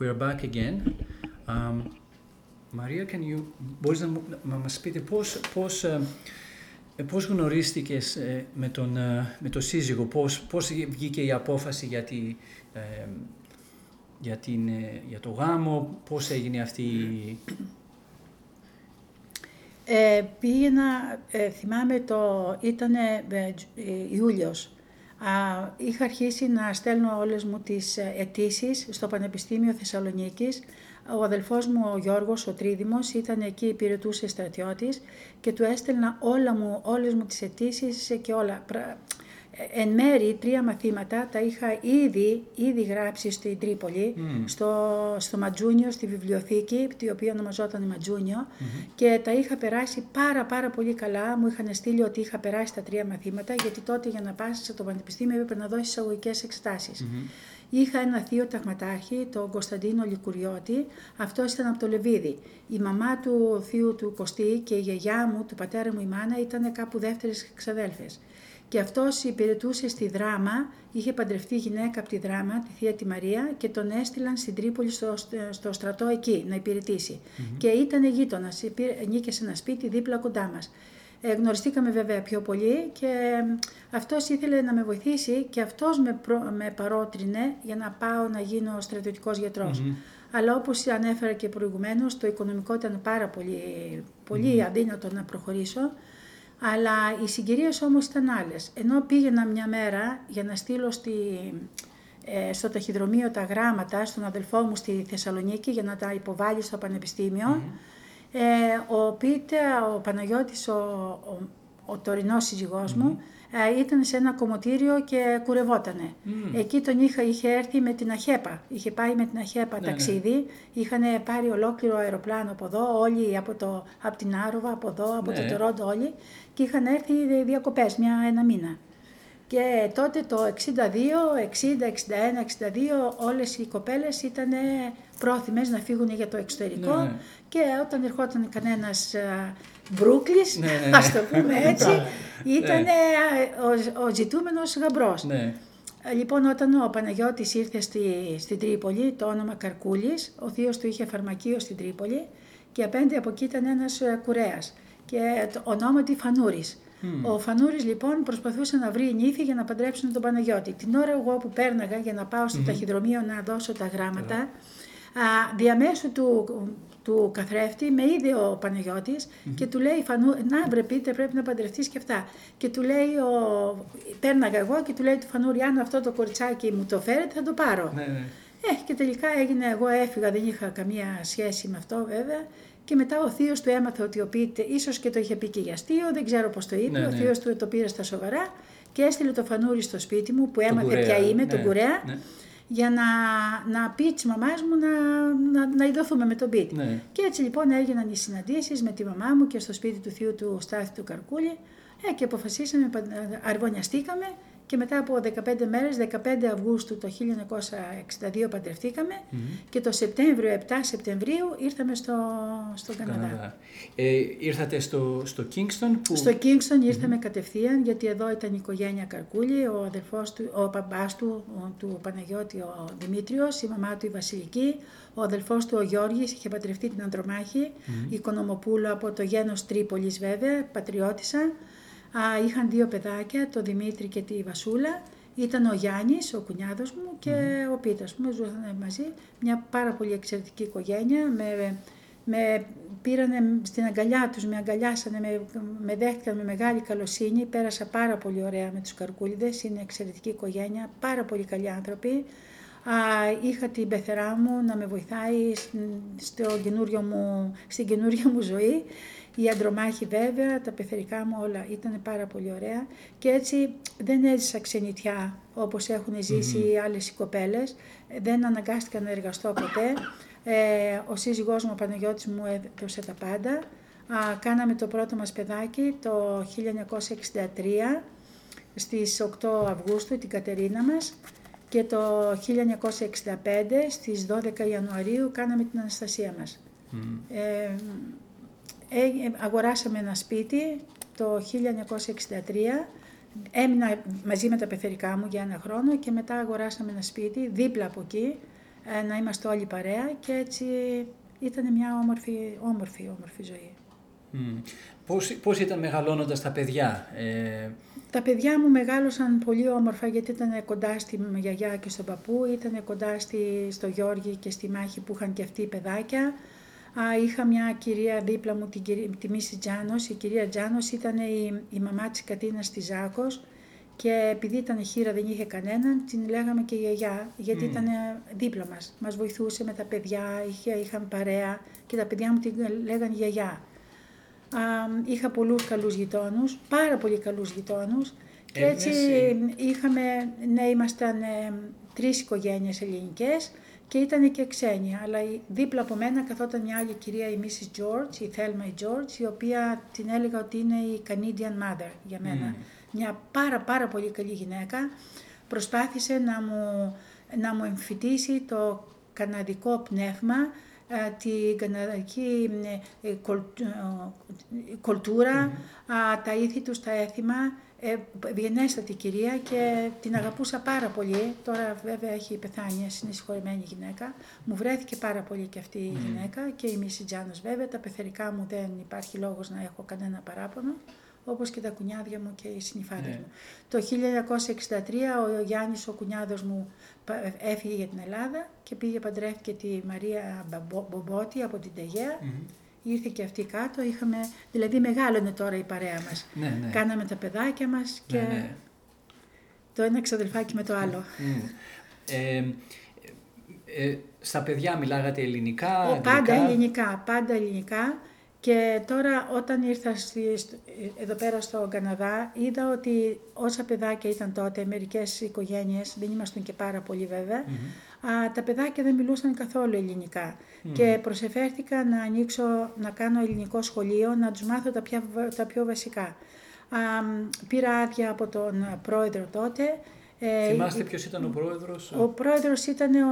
we're back again. Um, Maria, can you, μπορείς να, μου- να μας πείτε πώς, πώς, ε, ε, πώς γνωρίστηκες ε, με τον, ε, με τον σύζυγο, πώς, πώς βγήκε η απόφαση για, τη, ε, για, την, ε, για το γάμο, πώς έγινε αυτή η... Ε, πήγαινα, ε, θυμάμαι το, ήταν Ιούλιος. Α, είχα αρχίσει να στέλνω όλες μου τις ε, αιτήσεις στο Πανεπιστήμιο Θεσσαλονίκης. Ο αδελφός μου, ο Γιώργος, ο Τρίδημος, ήταν εκεί, υπηρετούσε στρατιώτης και του έστελνα όλα μου, όλες μου τις αιτήσεις και όλα. Πρα- ε, Εν μέρη, τρία μαθήματα τα είχα ήδη, ήδη γράψει στην Τρίπολη, στο, στο Ματζούνιο, στη βιβλιοθήκη, η οποία ονομαζόταν Ματζούνιο, και τα είχα περάσει πάρα πάρα πολύ καλά. Μου είχαν στείλει ότι είχα περάσει τα τρία μαθήματα, γιατί τότε για να πας στο πανεπιστήμιο έπρεπε να δώσεις εισαγωγικές εξετάσεις. Είχα ένα θείο ταγματάρχη, τον Κωνσταντίνο Λικουριώτη, αυτός ήταν από το Λεβίδι. Η μαμά του θείου του Κωστή και η γιαγιά μου, του πατέρα μου η μάνα, ήταν κάπου δεύτερες ξαδέλφες. Και αυτός υπηρετούσε στη Δράμα, είχε παντρευτεί γυναίκα από τη Δράμα, τη θεία τη Μαρία, και τον έστειλαν στην Τρίπολη στο, στο στρατό εκεί να υπηρετήσει. Και ήταν γείτονας, νίκε σε ένα σπίτι δίπλα κοντά μας. Ε, γνωριστήκαμε βέβαια πιο πολύ και ε, αυτός ήθελε να με βοηθήσει και αυτός με, προ- με παρότρινε για να πάω να γίνω στρατιωτικός γιατρός. Αλλά όπως ανέφερα και προηγουμένως, το οικονομικό ήταν πάρα πολύ, πολύ αδύνατο να προχωρήσω. Αλλά οι συγκυρίες όμως ήταν άλλες. Ενώ πήγαινα μια μέρα για να στείλω στη, ε, στο ταχυδρομείο τα γράμματα στον αδελφό μου στη Θεσσαλονίκη για να τα υποβάλει στο πανεπιστημιο ε, ο Πίτα, ο Παναγιώτης, ο, ο, ο τωρινός σύζυγός μου, ε, ήταν σε ένα κομμωτήριο και κουρευότανε. Εκεί τον είχα, είχε έρθει με την Αχέπα. Είχε πάει με την Αχέπα Ναι, ταξίδι. Είχαν πάρει ολόκληρο αεροπλάνο από εδώ, όλοι από, το, από την Άροβα, από εδώ, από Ναι. το Τορόντο όλοι. Και είχαν έρθει διακοπές, μια, ένα μήνα. Και τότε το 62, 60, 61, 62 όλες οι κοπέλες ήταν πρόθυμες να φύγουν για το εξωτερικό Ναι, ναι. και όταν ερχόταν κανένας α, Μπρούκλης, Ναι, ναι, ναι. ας το πούμε έτσι, Ναι. ήταν ο, ο ζητούμενος γαμπρός. Ναι. Ε, Λοιπόν, όταν ο Παναγιώτης ήρθε στη, στην Τρίπολη, το όνομα Καρκούλης, ο θείος του είχε φαρμακείο στην Τρίπολη και απέναντι από εκεί ήταν ένας ε, κουρέας και το ονόματι Φανούρης. Ο Φανούρης λοιπόν προσπαθούσε να βρει νύφη για να παντρέψουν τον Παναγιώτη. Την ώρα εγώ που πέρναγα για να πάω στο ταχυδρομείο να δώσω τα γράμματα, α, διαμέσου του, του καθρέφτη με είδε ο παναγιώτης και του λέει Φανού, να βρε Πίτερ πρέπει να παντρευτείς και αυτά. Και του λέει, ο... πέρναγα εγώ και του λέει του Φανούρη αν αυτό το κοριτσάκι μου το φέρετε θα το πάρω. Ναι, ναι. Ε, και τελικά έγινε, εγώ έφυγα, δεν είχα καμία σχέση με αυτό βέβαια. Και μετά ο θείος του έμαθε ότι ο Πίτερ, ίσως και το είχε πει και για αστείο, δεν ξέρω πώς το είπε. Ναι, ο ναι. θείος του το πήρε στα σοβαρά και έστειλε το φανούρι στο σπίτι μου που έμαθε κουρέα, ποια είμαι, τον ναι, κουρέα, ναι. για να, να πει της μαμάς μου να, να, να ειδωθούμε με τον Πίτερ. Ναι. Και έτσι λοιπόν έγιναν οι συναντήσεις με τη μαμά μου και στο σπίτι του θείου του Στάθη του Καρκούλη ε, και αποφασίσαμε, πα- αρβωνιαστήκαμε και μετά από 15 μέρες, 15 Αυγούστου το 1962 παντρευτήκαμε και το Σεπτέμβριο, 7 Σεπτεμβρίου ήρθαμε στο, στον Καναδά. Καναδά. Ε, ήρθατε στο, στο Kingston που... Στο Kingston ήρθαμε κατευθείαν γιατί εδώ ήταν η οικογένεια Καρκούλη, ο αδελφός του, ο παπάς του, ο, του Παναγιώτη ο Δημήτριος, η μαμά του η Βασιλική, ο αδελφός του ο Γιώργης είχε παντρευτεί την Ανδρομάχη, η Κονομοπούλου από το γένος Τρίπολης βέβαια, πατριώτησα. Α, είχαν δύο παιδάκια, το Δημήτρη και τη Βασούλα. Ήταν ο Γιάννης, ο κουνιάδος μου και ο Πίτας μου, ζούσαν μαζί. Μια πάρα πολύ εξαιρετική οικογένεια, με, με πήρανε στην αγκαλιά τους, με αγκαλιάσανε, με, με δέχτηκαν με μεγάλη καλοσύνη. Πέρασα πάρα πολύ ωραία με τους Καρκούλιδες, είναι εξαιρετική οικογένεια, πάρα πολύ καλοί άνθρωποι. Α, είχα την πεθερά μου να με βοηθάει στο καινούριο μου, στην καινούργια μου ζωή. Η αντρομάχη βέβαια, τα πεθερικά μου όλα ήταν πάρα πολύ ωραία και έτσι δεν έζησα ξενιτιά όπως έχουν ζήσει οι άλλες οι κοπέλες. Δεν αναγκάστηκα να εργαστώ ποτέ. Ε, ο σύζυγός μου, ο Παναγιώτης μου έδωσε τα πάντα. Α, κάναμε το πρώτο μας παιδάκι το 1963 στις 8 Αυγούστου την Κατερίνα μας και το 1965 στις 12 Ιανουαρίου κάναμε την Αναστασία μας. Ε, ε, αγοράσαμε ένα σπίτι το 1963, έμεινα μαζί με τα πεθερικά μου για ένα χρόνο και μετά αγοράσαμε ένα σπίτι δίπλα από εκεί, ε, να είμαστε όλοι παρέα και έτσι ήταν μια όμορφη, όμορφη, όμορφη ζωή. Mm. Πώς, πώς ήταν μεγαλώνοντας τα παιδιά. Ε... Τα παιδιά μου μεγάλωσαν πολύ όμορφα γιατί ήταν κοντά στη γιαγιά και στον παππού, ήταν κοντά στη, στο Γιώργη και στη μάχη που είχαν και αυτοί οι παιδάκια. Α, είχα μια κυρία δίπλα μου, την, τη Μίση Τζάνος. Η κυρία Τζάνος ήταν η, η μαμά της Κατίνας της Ζάκος και επειδή ήταν χείρα δεν είχε κανέναν, την λέγαμε και γιαγιά, γιατί mm. ήταν δίπλα μας. Μας βοηθούσε με τα παιδιά, είχε, είχαν παρέα και τα παιδιά μου την λέγανε γιαγιά. Α, είχα πολλούς καλούς γειτόνους, πάρα πολύ καλούς γειτόνους και έτσι είχαμε, ναι, ήμασταν ε, τρεις οικογένειες ελληνικές και ήταν και ξένοι, αλλά δίπλα από μένα καθόταν μια άλλη κυρία, η Mrs. George, η Thelma George, η οποία την έλεγα ότι είναι η Canadian Mother για μένα. Μια πάρα πάρα πολύ καλή γυναίκα. Προσπάθησε να μου, να μου εμφυτίσει το καναδικό πνεύμα, ε, την καναδική ε, ε, κουλτούρα, τα ήθη τους, τα έθιμα, ε, ευγενέστατη κυρία και την αγαπούσα πάρα πολύ. Τώρα βέβαια έχει πεθάνει, είναι συγχωρημένη γυναίκα. Μου βρέθηκε πάρα πολύ και αυτή η γυναίκα και η Μίση Τζάνος βέβαια. Τα πεθερικά μου δεν υπάρχει λόγος να έχω κανένα παράπονο όπως και τα κουνιάδια μου και οι συνυφάδες ναι. μου. Το 1963 ο Γιάννης ο κουνιάδος μου έφυγε για την Ελλάδα και πήγε παντρεύτηκε τη Μαρία Μπομπότη από την τεγεα ήρθε και αυτή κάτω, είχαμε, δηλαδή μεγάλωνε τώρα η παρέα μας. Ναι, ναι. Κάναμε τα παιδάκια μας και ναι, το ένα ξαδελφάκι με το άλλο. Ε, ε, στα παιδιά μιλάγατε ελληνικά, Ο, Πάντα ελληνικά, πάντα ελληνικά. Και τώρα όταν ήρθα εδώ πέρα στο Καναδά είδα ότι όσα παιδάκια ήταν τότε, μερικές οικογένειες, δεν ήμασταν και πάρα πολύ α, τα παιδάκια δεν μιλούσαν καθόλου ελληνικά. Και προσεφέρθηκα να ανοίξω, να κάνω ελληνικό σχολείο, να τους μάθω τα, τα πιο βασικά. Α, πήρα άδεια από τον πρόεδρο τότε ε, Θυμάστε ποιος ήταν ο πρόεδρος; Ο πρόεδρος ήταν ο,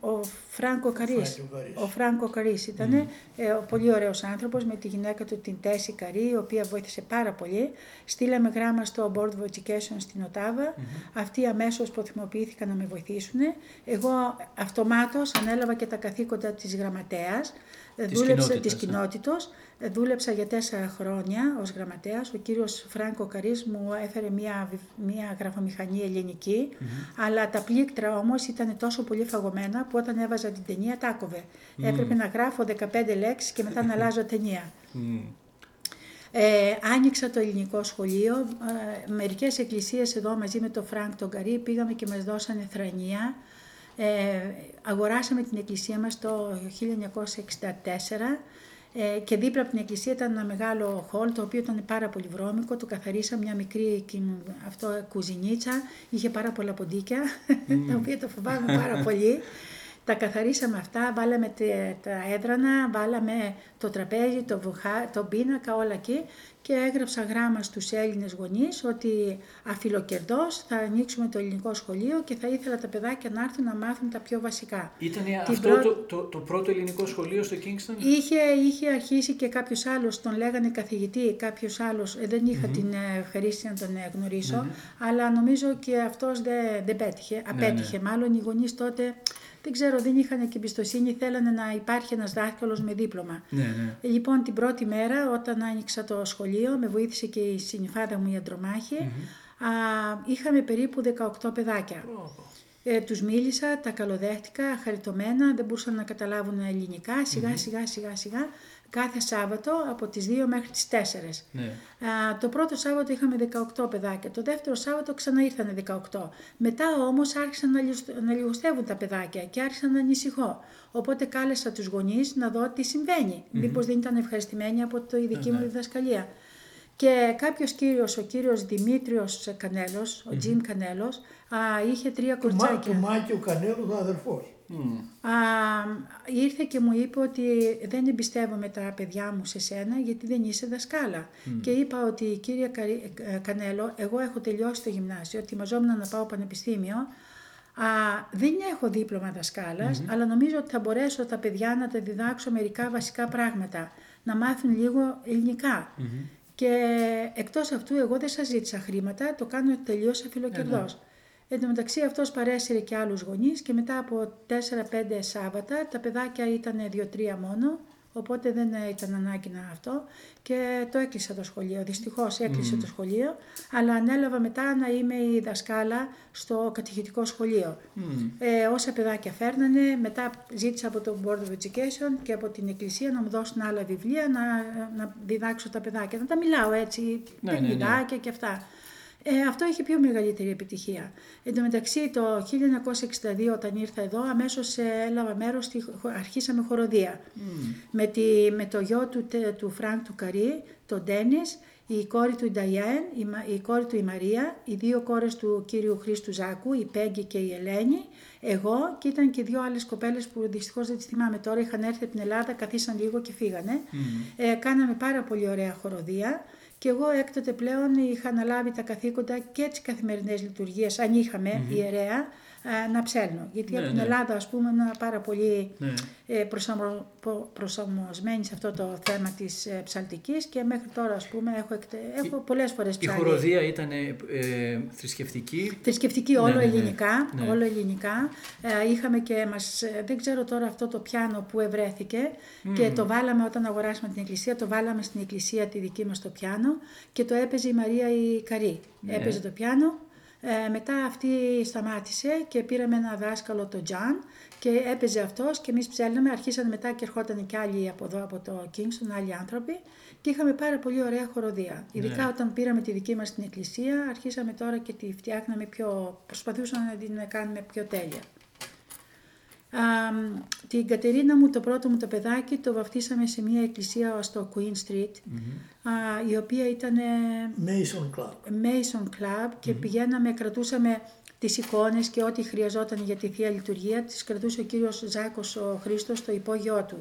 ο, ο Φράνκο Καρίς. Ο Φράνκο Καρίς ήταν ε, ο πολύ ωραίος άνθρωπος με τη γυναίκα του την Τέση Καρί, η οποία βοήθησε πάρα πολύ. Στείλαμε γράμμα στο Board of Education στην Οτάβα. Αυτοί αμέσως προθυμοποιήθηκαν να με βοηθήσουν. Εγώ αυτομάτως ανέλαβα και τα καθήκοντα της γραμματέας. Της δούλεψα της κοινότητος. Δούλεψα για τέσσερα χρόνια ως γραμματέας. Ο κύριος Φράνκο Καρίς μου έφερε μια, μια γραφομηχανή ελληνική, αλλά τα πλήκτρα όμως ήταν τόσο πολύ φαγωμένα που όταν έβαζα την ταινία τα άκοβε. Έπρεπε να γράφω 15 λέξεις και μετά να αλλάζω ταινία. Ε, άνοιξα το ελληνικό σχολείο, ε, μερικές εκκλησίες εδώ μαζί με τον Φρανκ τον Καρί πήγαμε και μας δώσανε θρανία. Ε, αγοράσαμε την εκκλησία μας το 1964 ε, και δίπλα από την εκκλησία ήταν ένα μεγάλο χολ το οποίο ήταν πάρα πολύ βρώμικο. Το καθαρίσαμε μια μικρή αυτό, κουζινίτσα. Είχε πάρα πολλά ποντίκια, τα οποία το φοβάμαι πάρα πολύ. Τα καθαρίσαμε αυτά, βάλαμε τα έδρανα, βάλαμε το τραπέζι, το, βουχά, το πίνακα, όλα εκεί και έγραψα γράμμα στους Έλληνες γονείς ότι αφιλοκερδός θα ανοίξουμε το ελληνικό σχολείο και θα ήθελα τα παιδάκια να έρθουν να μάθουν τα πιο βασικά. Ήταν αυτό το, το, το, πρώτο ελληνικό σχολείο στο Kingston? Είχε, είχε αρχίσει και κάποιος άλλος, τον λέγανε καθηγητή, κάποιος άλλος, ε, δεν είχα την ευχαρίστηση να τον ε, γνωρισω αλλά νομίζω και αυτός δεν, δεν πέτυχε, ναι, απέτυχε. Ναι. Μάλλον οι γονείς τότε δεν ξέρω, δεν είχαν και εμπιστοσύνη, θέλανε να υπάρχει ένας δάσκαλος με δίπλωμα. Ναι, ναι. Λοιπόν, την πρώτη μέρα όταν άνοιξα το σχολείο, με βοήθησε και η συνυφάδα μου η αντρομαχη α, είχαμε περίπου 18 παιδάκια. Ε, τους μίλησα, τα καλοδέχτηκα, χαριτωμένα, δεν μπορούσαν να καταλάβουν ελληνικά, σιγά σιγά σιγά σιγά κάθε Σάββατο από τις 2 μέχρι τις 4. Ναι. Α, το πρώτο Σάββατο είχαμε 18 παιδάκια, το δεύτερο Σάββατο ξανά ήρθαν 18. Μετά όμως άρχισαν να, να λιγοστεύουν τα παιδάκια και άρχισαν να ανησυχώ. Οπότε κάλεσα τους γονείς να δω τι συμβαίνει, mm-hmm. μήπως δεν ήταν ευχαριστημένοι από το ειδική μου ναι. διδασκαλία. Και κάποιος κύριος, ο κύριος Δημήτριος Κανέλος, ο Τζιμ mm-hmm. Κανέλο, είχε τρία κορτσάκια. Του Μάκη ο Κανέλος, ο αδερφός. Α, ήρθε και μου είπε ότι δεν εμπιστεύομαι τα παιδιά μου σε σένα γιατί δεν είσαι δασκάλα. Και είπα ότι κύριε ε, Κανέλο, εγώ έχω τελειώσει το γυμνάσιο, ετοιμαζόμουν να πάω πανεπιστήμιο. Α, δεν έχω δίπλωμα αλλά νομίζω ότι θα μπορέσω τα παιδιά να τα διδάξω μερικά βασικά πράγματα, να μάθουν λίγο Και εκτός αυτού εγώ δεν σας ζήτησα χρήματα, το κάνω τελείως αφιλοκερδός. Εν τω μεταξύ αυτός παρέσυρε και άλλους γονείς και μετά από 4-5 Σάββατα τα παιδάκια ήταν 2-3 μόνο Οπότε δεν ήταν ανάγκη να αυτό και το έκλεισα το σχολείο. Δυστυχώς έκλεισε το σχολείο, αλλά ανέλαβα μετά να είμαι η δασκάλα στο κατηχητικό σχολείο. Ε, όσα παιδάκια φέρνανε, μετά ζήτησα από το Board of Education και από την Εκκλησία να μου δώσουν άλλα βιβλία να, να διδάξω τα παιδάκια. Να τα μιλάω έτσι, Ναι, ναι, ναι. και αυτά. Ε, αυτό είχε πιο μεγαλύτερη επιτυχία. Εν τω μεταξύ το 1962 όταν ήρθα εδώ αμέσως ε, έλαβα μέρος, στη, αρχίσαμε χοροδία. Με, τη, με το γιο του, τε- του Φρανκ του Καρί, τον Ντένις, η κόρη του η Νταϊέν, η, Μα- η κόρη του η Μαρία, οι δύο κόρες του κύριου Χρήστου Ζάκου, η Πέγγι και η Ελένη, εγώ και ήταν και δύο άλλες κοπέλες που δυστυχώς δεν τις θυμάμαι τώρα, είχαν έρθει από την Ελλάδα, καθίσαν λίγο και φύγανε. Ε, κάναμε πάρα πολύ ωραία χοροδία. Και εγώ έκτοτε πλέον είχα αναλάβει τα καθήκοντα και τις καθημερινές λειτουργίες, αν είχαμε ιερέα, α, να ψέλνω. Γιατί Ναι, από την ναι. Ελλάδα, ας πούμε, ήμουν πάρα πολύ Ναι. ε, προσαρμο- πο- προσαρμοσμένη σε αυτό το θέμα της ε, ψαλτικής και μέχρι τώρα, ας πούμε, έχω, εκτε... έχω πολλές φορές Η ψάλει. χοροδία ήταν ε, ε, θρησκευτική. Θρησκευτική Ναι, όλο ναι, ναι. ελληνικά, Ναι. όλο ελληνικά. Ε, είχαμε και μας, ε, δεν ξέρω τώρα αυτό το πιάνο που ευρέθηκε και το βάλαμε όταν αγοράσαμε την εκκλησία, το βάλαμε στην εκκλησία τη δική μας το πιάνο και το έπαιζε η Μαρία η Καρή. Ναι. Έπαιζε το πιάνο, ε, μετά αυτή σταμάτησε και πήραμε ένα δάσκαλο, τον Τζαν, και έπαιζε αυτός και εμείς ψέλναμε, αρχίσαν μετά και ερχόταν και άλλοι από εδώ, από το Kingston, άλλοι άνθρωποι και είχαμε πάρα πολύ ωραία χοροδία. Ειδικά Ναι. όταν πήραμε τη δική μας την εκκλησία, αρχίσαμε τώρα και τη φτιάχναμε πιο, προσπαθούσαμε να την κάνουμε πιο τέλεια. Α, την Κατερίνα μου, το πρώτο μου το παιδάκι, το βαφτίσαμε σε μια εκκλησία στο Queen Street, α, η οποία ήταν Mason Club. Mason Club και πηγαίναμε, κρατούσαμε τις εικόνες και ό,τι χρειαζόταν για τη Θεία Λειτουργία, τις κρατούσε ο κύριος Ζάκος ο Χρήστος στο υπόγειό του.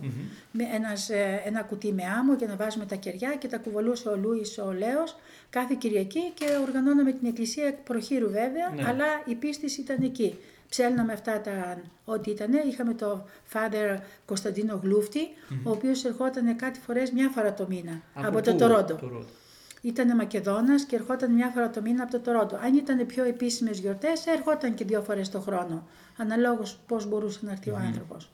Με ένας, ε, ένα κουτί με άμμο για να βάζουμε τα κεριά και τα κουβαλούσε ο Λούις ο Λέος κάθε Κυριακή και οργανώναμε την εκκλησία εκ προχείρου βέβαια, Ναι. αλλά η πίστη ήταν εκεί. Ψέλναμε αυτά τα ό,τι ήταν. Είχαμε το Father Κωνσταντίνο Γλούφτη, ο οποίος ερχόταν κάτι φορές μια φορά το μήνα από, το πού; Τορόντο. Τορόντο. Ήταν Μακεδόνας και ερχόταν μια φορά το μήνα από το Τορόντο. Αν ήταν πιο επίσημες γιορτές, ερχόταν και δύο φορές το χρόνο. Αναλόγως πώς μπορούσε να έρθει ο άνθρωπος.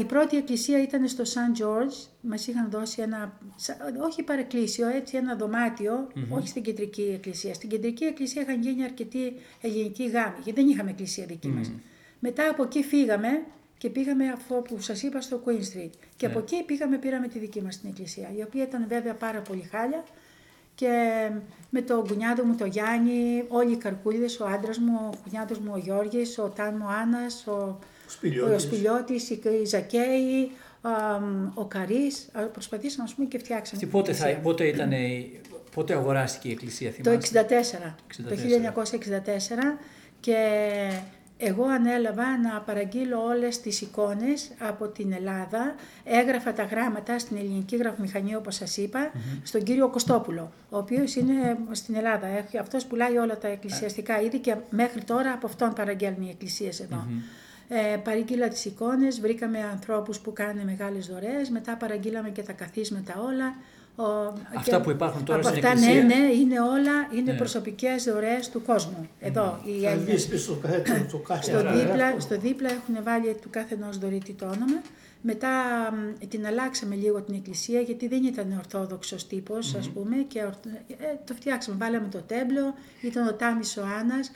Η πρώτη εκκλησία ήταν στο Σαν Τζόρτζ. Μας είχαν δώσει ένα, σα- όχι παρεκκλήσιο, έτσι ένα δωμάτιο, όχι στην κεντρική εκκλησία. Στην κεντρική εκκλησία είχαν γίνει αρκετοί ελληνικοί γάμοι, γιατί δεν είχαμε εκκλησία δική μας. Μετά από εκεί φύγαμε και πήγαμε αφού που σας είπα στο Queen Street. Και από εκεί πήγαμε, πήραμε τη δική μας την εκκλησία, η οποία ήταν βέβαια πάρα πολύ χάλια και με το κουνιάδο μου το Γιάννη, όλοι οι καρκούλιδες, ο άντρας μου, ο κουνιάδος μου ο Γιώργης, ο Ταν μου Άννας, ο Σπηλιώτης. ο Σπηλιώτης, η η Ζακέη, α, ο Καρής, α, προσπαθήσαμε ας πούμε και φτιάξαμε. Τι την πότε, θα, εκκλησία. πότε, ήταν, η- πότε αγοράστηκε η εκκλησία, Το θυμάστε. 64, το 1964 και εγώ ανέλαβα να παραγγείλω όλες τις εικόνες από την Ελλάδα. Έγραφα τα γράμματα στην ελληνική γραφομηχανία όπως σας είπα, στον κύριο Κωστόπουλο, ο οποίος είναι στην Ελλάδα. Έχει- Αυτός πουλάει όλα τα εκκλησιαστικά είδη και μέχρι τώρα από αυτόν παραγγέλνουν οι εκκλησίες εδώ. Ε, παρήγγειλα τις εικόνες, βρήκαμε ανθρώπους που κάνουν μεγάλες δωρεές, μετά παραγγείλαμε και τα καθίσματα όλα. Ο- Αυτά και που υπάρχουν τώρα από στην αυτά, εκκλησία. Ναι, ναι, είναι όλα, είναι Ναι. προσωπικές δωρεές του κόσμου. Εδώ, οι Θα Έλληνες. βγεις πίσω στο καθένα το κάθε Στο ένα δίπλα, γράφο. στο δίπλα έχουν βάλει του κάθε ενός δωρητή το όνομα. Μετά μ, την αλλάξαμε λίγο την εκκλησία γιατί δεν ήταν ορθόδοξος τύπος, ας πούμε και ορθ- ε, το φτιάξαμε, βάλαμε το τέμπλο, ήταν ο Τάμις ο Άννας.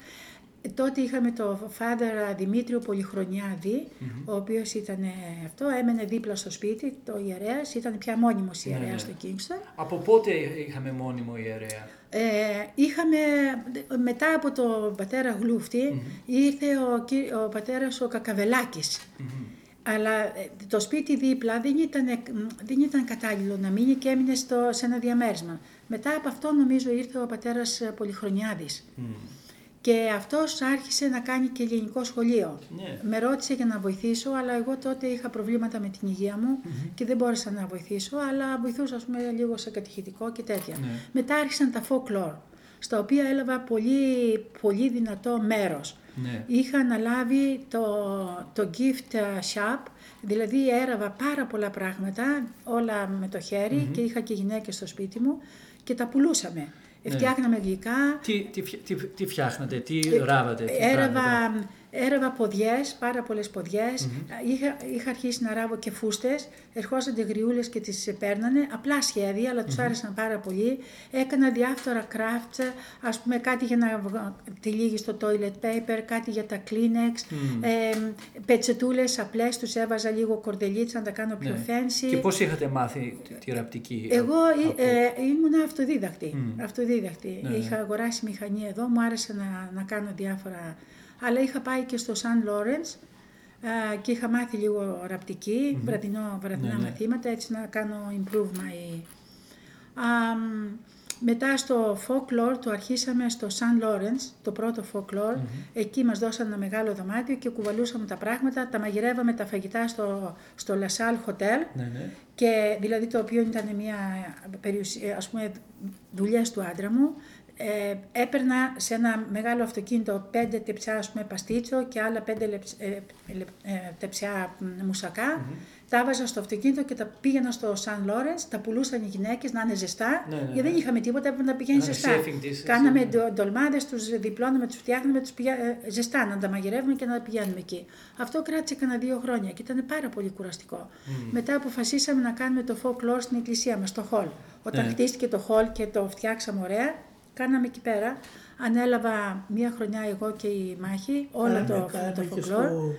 Ε, Τότε είχαμε το Father Δημήτριο Πολυχρονιάδη, ο οποίος ήταν ε, αυτό, έμενε δίπλα στο σπίτι, το ιερέας, ήταν πια μόνιμος ιερέας Ναι, ναι. στο Kingston. Από πότε είχαμε μόνιμο ιερέα; Ε, είχαμε, μετά από τον πατέρα Γλούφτη, ήρθε ο, κυ- ο πατέρας ο κακαβελακης Αλλά ε, το σπίτι δίπλα δεν ήταν, δεν ήταν κατάλληλο να μείνει και έμεινε στο, σε ένα διαμέρισμα. Μετά από αυτό νομίζω ήρθε ο πατέρας ε, Πολυχρονιάδης. Και αυτός άρχισε να κάνει και ελληνικό σχολείο. Ναι. Με ρώτησε για να βοηθήσω, αλλά εγώ τότε είχα προβλήματα με την υγεία μου και δεν μπόρεσα να βοηθήσω, αλλά βοηθούσα ας πούμε, λίγο σε κατηχητικό και τέτοια. Ναι. Μετά άρχισαν τα folklore, στα οποία έλαβα πολύ, πολύ δυνατό μέρος. Ναι. Είχα αναλάβει το, το gift shop, δηλαδή έραβα πάρα πολλά πράγματα, όλα με το χερι και είχα και γυναίκες στο σπίτι μου και τα πουλούσαμε. Φτιάχναμε γλυκά, Τι, τι, φια- τι, τι φτιάχνατε, τι Ε, ράβατε, τι Έραβα, πράγματα. έραβα ποδιές, πάρα πολλές ποδιές. Είχα, είχα αρχίσει να ράβω και φούστες. Ερχόσανται γριούλες και τις παίρνανε. Απλά σχέδια, αλλά τους άρεσαν πάρα πολύ. Έκανα διάφορα crafts, ας πούμε κάτι για να βγα- τυλίγει στο toilet paper, κάτι για τα Kleenex, ε, πετσετούλες απλές, τους έβαζα λίγο κορδελίτσα να τα κάνω πιο Ναι. fancy. Και πώς είχατε μάθει τη, τη ραπτική. Εγώ από- ε, ήμουν αυτοδίδακτη. Μμ. αυτοδίδακτη. Ναι, ναι. Είχα αγοράσει μηχανή εδώ, μου άρεσε να, να κάνω διάφορα. Αλλά είχα πάει και στο Σαν Λόρενς και είχα μάθει λίγο ραπτική, βραδινό, βραδινά Ναι, ναι. μαθήματα, έτσι να κάνω improve my... Α, μ, μετά στο folklore το αρχίσαμε στο Σαν Λόρενς, το πρώτο folklore. Εκεί μας δώσαν ένα μεγάλο δωμάτιο και κουβαλούσαμε τα πράγματα, τα μαγειρεύαμε τα φαγητά στο, στο La Salle Hotel. Ναι, ναι. Και δηλαδή το οποίο ήταν μια περιουσία, ας πούμε, δουλειές του άντρα μου. Ε, έπαιρνα σε ένα μεγάλο αυτοκίνητο πέντε τεψιά ας πούμε, παστίτσο και άλλα πέντε λεψ- ε, λεπ- ε, τεψιά μ, μουσακά. Τα έβαζα στο αυτοκίνητο και τα πήγαινα στο Σαν Λόρενς, τα πουλούσαν οι γυναίκες να είναι ζεστά. Ναι, ναι, γιατί ναι. δεν είχαμε τίποτα, έπρεπε να πηγαίνει Να είναι ζεστά. saving της, Κάναμε έτσι. ντο- ντολμάδες, τους διπλώναμε, τους φτιάχναμε, τους πηγα... ε, ζεστά, να τα μαγειρεύουμε και να τα πηγαίνουμε εκεί. Αυτό κράτησε κανένα δύο χρόνια και ήταν πάρα πολύ κουραστικό. Μετά αποφασίσαμε να κάνουμε το folklore στην εκκλησία μας, στο hall. Όταν Ναι. χτίστηκε το hall και το φτιάξαμε ωραία, κάναμε εκεί πέρα. Ανέλαβα μία χρονιά εγώ και η Μάχη, όλα Κάναμε- το, κάναμε το και folklore. στο,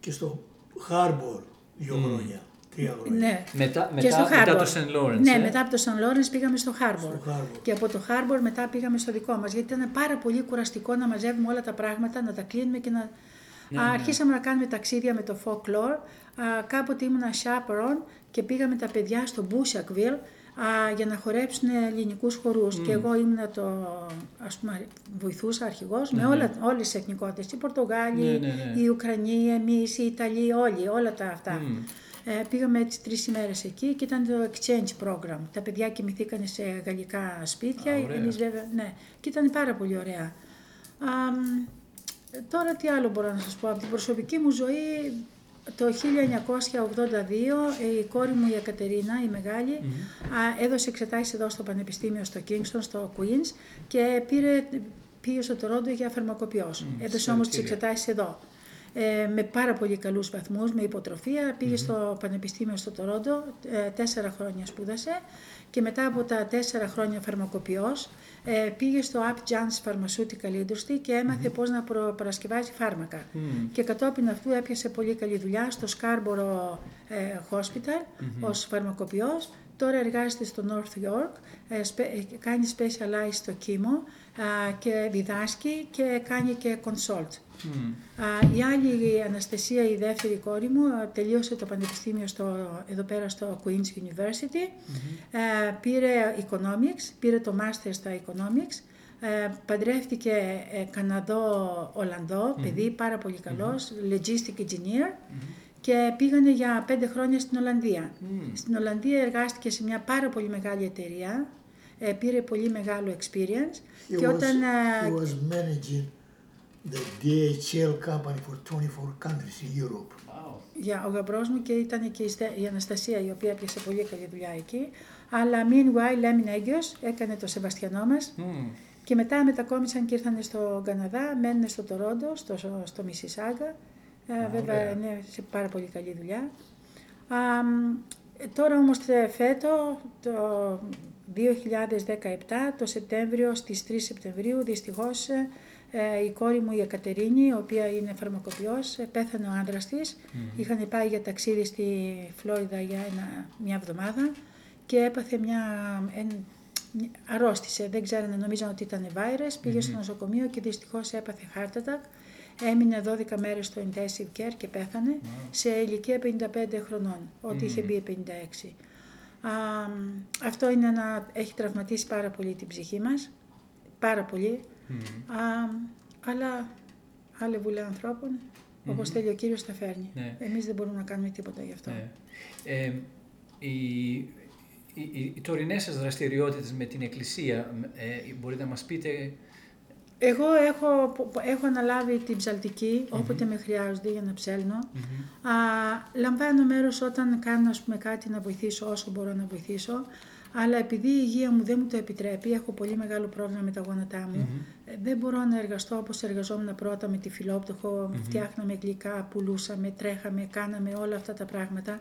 και στο Harbor δύο χρόνια, τρία χρόνια. Ναι. Μετά, Και μετά, στο μετά Harbor. το St. Lawrence. Ναι, ε; μετά από το Σαν Λόρενς πήγαμε στο Harbor. Στο Harbor. Και από το Harbor μετά πήγαμε στο δικό μας, γιατί ήταν πάρα πολύ κουραστικό να μαζεύουμε όλα τα πράγματα, να τα κλείνουμε και να... Ναι, Α, ναι. Αρχίσαμε να κάνουμε ταξίδια με το folklore. Α, κάποτε ήμουνα chaperone και πήγαμε τα παιδιά στο Bouchacville α, για να χορέψουν ελληνικούς χορούς. Και εγώ ήμουνα το, ας πούμε, βοηθούσα αρχηγός με όλα, όλες τις εθνικότητες. Οι Πορτογάλοι, Ναι, ναι, ναι. οι Ουκρανοί, εμείς, οι Ιταλοί, όλοι, όλα τα αυτά. Μμ. Ε, πήγαμε έτσι τρεις ημέρες εκεί και ήταν το exchange program. Τα παιδιά κοιμηθήκαν σε γαλλικά σπίτια. Α, ωραία. εμείς βέβαια, ναι. Και ήταν πάρα πολύ ωραία. Α, μ, τώρα τι άλλο μπορώ να σας πω. Από την προσωπική μου ζωή, το 1982 ε, η κόρη μου η Εκατερίνα, η μεγαλη α, έδωσε εξετάσεις εδώ στο Πανεπιστήμιο στο Kingston, στο Queens και πήρε, πήγε στο Τορόντο για φαρμακοποιός. έδωσε όμως τις συγχαρητήρια. εξετάσεις εδώ. Ε, με πάρα πολύ καλούς βαθμούς, με υποτροφία. Πήγε στο Πανεπιστήμιο στο Τορόντο, ε, τέσσερα χρόνια σπούδασε και μετά από τα τέσσερα χρόνια φαρμακοποιός ε, πήγε στο Up John's Pharmaceutical Industry και έμαθε πώς να προ, παρασκευάζει φάρμακα. Και κατόπιν αυτού έπιασε πολύ καλή δουλειά στο Scarborough ε, Hospital ως φαρμακοποιός. Τώρα εργάζεται στο North York, ε, σπε- ε, κάνει specialize στο κήμο α, και διδάσκει και κάνει και consult. Μμ. Α, η άλλη η Αναστασία, η δεύτερη κόρη μου, α, τελείωσε το πανεπιστήμιο στο, εδώ πέρα στο Queen's University. Ε, πήρε economics, πήρε το master στα economics. Ε, παντρεύτηκε ε, Καναδό-Ολλανδό, παιδί πάρα πολύ καλός, logistic engineer και πήγανε για πέντε χρόνια στην Ολλανδία. Στην Ολλανδία εργάστηκε σε μια πάρα πολύ μεγάλη εταιρεία, ε, πήρε πολύ μεγάλο experience He και was, όταν... ε, he was managing the DHL company for 24 countries in Europe. Wow. για ο γαμπρός μου και ήταν και η, Στε- η Αναστασία η οποία έπιασε πολύ καλή δουλειά εκεί. Αλλά meanwhile, Λέμιν Έγκυος έκανε το Σεβαστιανό μας Μμ. και μετά μετακόμισαν και ήρθαν στο Καναδά, μένουν στο Τορόντο, στο, στο Μισισάγα. Ε, βέβαια ωραία. είναι σε πάρα πολύ καλή δουλειά. Α, μ, ε, τώρα όμως τε- φέτο, το 2017, το Σεπτέμβριο, στις 3 Σεπτεμβρίου, δυστυχώς ε, η κόρη μου η Εκατερίνη, η οποία είναι φαρμακοποιός, ε, πέθανε ο άντρας της. Είχαν πάει για ταξίδι στη Φλόριδα για ένα, μια εβδομάδα και έπαθε μια, εν- μια- αρρώστησε, δεν ξέρανε, νομίζαν ότι ήταν virus, πήγε στο νοσοκομείο και δυστυχώς έπαθε heart attack. Έμεινε 12 μέρες στο intensive care και πέθανε σε ηλικία 55 χρονών, ό,τι είχε μπει 56. Α, αυτό είναι ένα, έχει τραυματίσει πάρα πολύ την ψυχή μας, πάρα πολύ. Α, αλλά άλλη βουλή ανθρώπων, όπως θέλει ο Κύριος τα φέρνει. Ναι. Εμείς δεν μπορούμε να κάνουμε τίποτα γι' αυτό. Ναι. Ε, οι, οι, οι, οι τωρινές σας δραστηριότητες με την Εκκλησία, ε, μπορείτε να μας πείτε... Εγώ έχω, έχω αναλάβει την ψαλτική όποτε με χρειάζονται για να ψέλνω. Α, λαμβάνω μέρος όταν κάνω ας πούμε, κάτι να βοηθήσω όσο μπορώ να βοηθήσω. Αλλά επειδή η υγεία μου δεν μου το επιτρέπει, έχω πολύ μεγάλο πρόβλημα με τα γόνατά μου, ε, δεν μπορώ να εργαστώ όπως εργαζόμουν πρώτα με τη φιλόπτωχο, φτιάχναμε γλυκά, πουλούσαμε, τρέχαμε, κάναμε όλα αυτά τα πράγματα.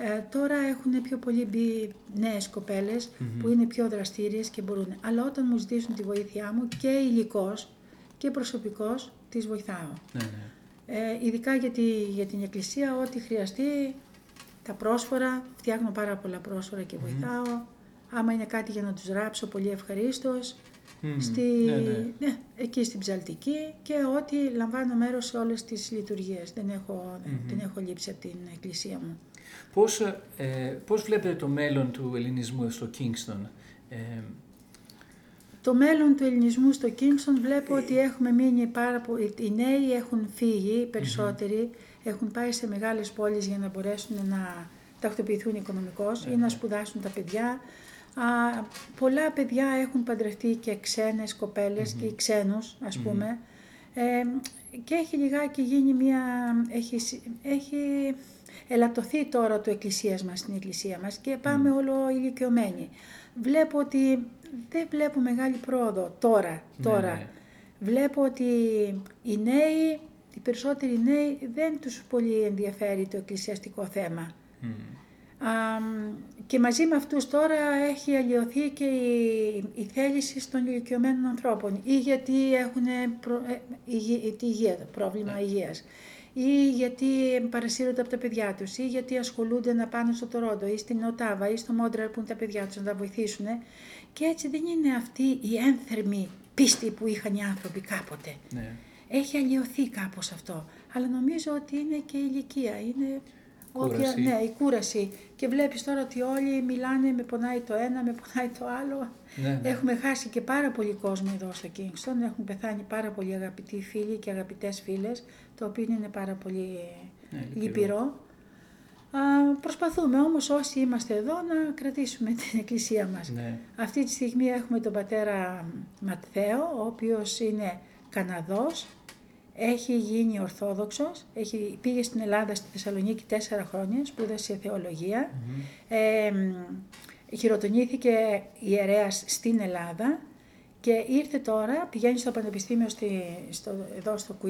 Ε, τώρα έχουν πιο πολύ μπει νέες κοπέλες που είναι πιο δραστήριες και μπορούν. Αλλά όταν μου ζητήσουν τη βοήθειά μου και υλικός και προσωπικός, τις βοηθάω. Ναι, ναι. Ε, ειδικά για, τη- για την εκκλησία, ό,τι χρειαστεί, τα πρόσφορα, φτιάχνω πάρα πολλά πρόσφορα και βοηθάω. Άμα είναι κάτι για να τους ράψω, πολύ ευχαρίστως. Μμμ. Στη, Ναι, ναι. εκεί στην ψαλτική και ό,τι λαμβάνω μέρος σε όλες τις λειτουργίες. Δεν έχω, δεν έχω λείψει από την εκκλησία μου. Πώς, ε, πώς βλέπετε το μέλλον του ελληνισμού στο Kingston; Ε, Το μέλλον του ελληνισμού στο Kingston βλέπω ότι έχουμε μείνει πάρα πολύ. Οι νέοι έχουν φύγει, οι περισσότεροι έχουν πάει σε μεγάλες πόλεις για να μπορέσουν να τακτοποιηθούν οικονομικώς ή να σπουδάσουν τα παιδιά. Α, πολλά παιδιά έχουν παντρευτεί και ξένες κοπέλες και ξένους ας πούμε. Ε, και έχει λιγάκι γίνει μια... Έχει, συ- έχει ελαττωθεί τώρα το εκκλησίας μας στην εκκλησία μας και πάμε όλο ηλικιωμένοι. Βλέπω ότι δεν βλέπω μεγάλη πρόοδο τώρα. τώρα. ναι. Βλέπω ότι οι νέοι, οι περισσότεροι νέοι δεν τους πολύ ενδιαφέρει το εκκλησιαστικό θέμα. μμ. Α, και μαζί με αυτούς τώρα έχει αλλοιωθεί και η, η θέληση των ηλικιωμένων ανθρώπων ή γιατί έχουν προ, ε, υγεία, τη υγεία, πρόβλημα υγείας ή γιατί παρασύρονται από τα παιδιά τους ή γιατί ασχολούνται να πάνε στο Τορόντο ή στην Οτάβα ή στο Μόντρελ που είναι τα παιδιά τους να τα βοηθήσουν και έτσι δεν είναι αυτή η ένθερμη πίστη που είχαν οι άνθρωποι κάποτε. Ναι. Έχει αλλοιωθεί κάπως αυτό. Αλλά νομίζω ότι είναι και η ηλικία. Είναι όποια, Κούραση. ναι, η κούραση. Και βλέπεις τώρα ότι όλοι μιλάνε, με πονάει το ένα, με πονάει το άλλο. Ναι, ναι. Έχουμε χάσει και πάρα πολύ κόσμο εδώ στο Kingston. Έχουν πεθάνει πάρα πολλοί αγαπητοί φίλοι και αγαπητές φίλες, το οποίο είναι πάρα πολύ Ναι, λυπηρό. λυπηρό. Α, προσπαθούμε όμως όσοι είμαστε εδώ να κρατήσουμε την εκκλησία μας. Ναι. Αυτή τη στιγμή έχουμε τον πατέρα Ματθαίο, ο οποίος είναι Καναδός, έχει γίνει Ορθόδοξος, έχει, πήγε στην Ελλάδα, στη Θεσσαλονίκη τέσσερα χρόνια, σπούδασε θεολογία, ε, μ, χειροτονήθηκε ιερέας στην Ελλάδα και ήρθε τώρα, πηγαίνει στο Πανεπιστήμιο στη, στο, εδώ στο Queen